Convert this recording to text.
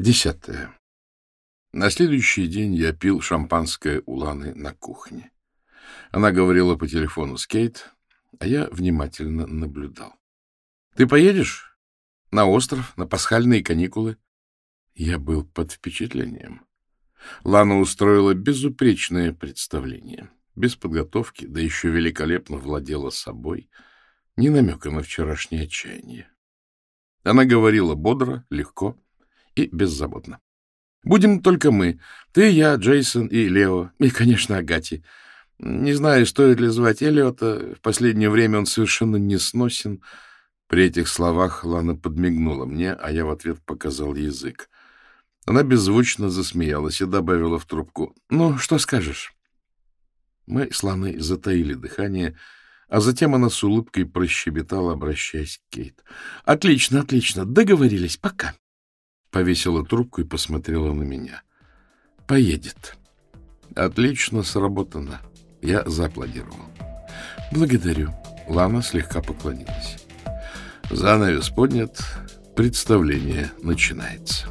Десятое. На следующий день я пил шампанское у Ланы на кухне. Она говорила по телефону с Кейт, а я внимательно наблюдал. — Ты поедешь? На остров, на пасхальные каникулы? Я был под впечатлением. Лана устроила безупречное представление. Без подготовки, да еще великолепно владела собой, ни намека на вчерашнее отчаяние. Она говорила бодро, легко, и беззаботно. Будем только мы. Ты, я, Джейсон и Лео. И, конечно, Агати. Не знаю, стоит ли звать Эллиота. В последнее время он совершенно не сносен. При этих словах Лана подмигнула мне, а я в ответ показал язык. Она беззвучно засмеялась и добавила в трубку. — Ну, что скажешь? Мы с Ланой затаили дыхание, а затем она с улыбкой прощебетала, обращаясь к Кейт. — Отлично, отлично. Договорились. Пока повесила трубку и посмотрела на меня. «Поедет». «Отлично сработано». Я зааплодировал. «Благодарю». Лана слегка поклонилась. Занавес поднят, представление начинается.